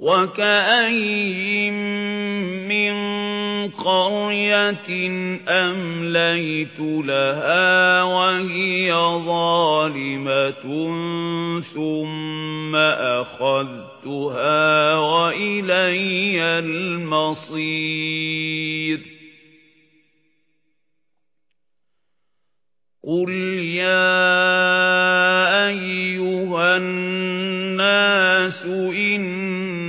وَكَأَيِّن مِّن قَرْيَةٍ أَمْلَيْتُ لَهَا وَهِيَ ظَالِمَةٌ ثُمَّ أَخَذْتُهَا وَإِلَيَّ الْمَصِيرُ قُلْ يَا أَيُّهَا النَّاسُ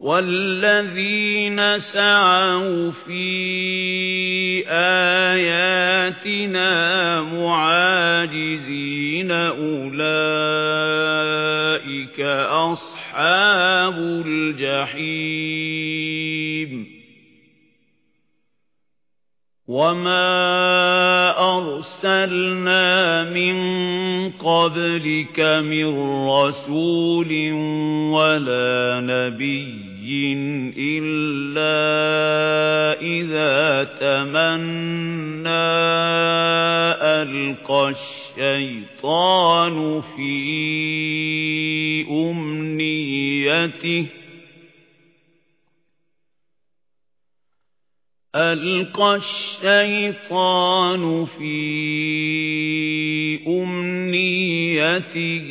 وَالَّذِينَ سَعَوْا فِي آيَاتِنَا مُعَاجِزِينَ أُولَئِكَ أَصْحَابُ الْجَحِيمِ وَمَا أَرْسَلْنَا مِن قَبْلِكَ مِن رَّسُولٍ وَلَا نَبِيٍّ إِلَّا إِذَا تَمَنَّى أَلْقَى الشَّيْطَانُ فِي أُمْنِيَّتِهِ. أَلْقَى الشَّيْطَانُ فِي أُمْنِيَّتِهِ.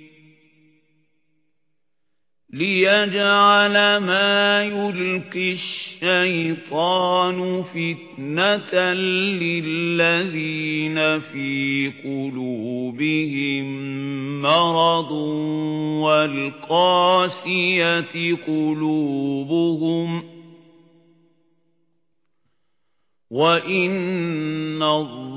لِيَجْعَلَ مَا يُلْقِي الشَّيْطَانُ فِتْنَةً لِلَّذِينَ فِي قُلُوبِهِم مَّرَضٌ وَالْقَاسِيَةِ قُلُوبُهُمْ وَإِنَّ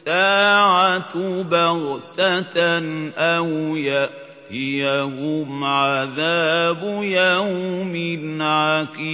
السَّاعَةُ بَغْتَةً أَوْ يَأْتِيَهُمْ عَذَابُ يَوْمٍ عَقِيمٍ.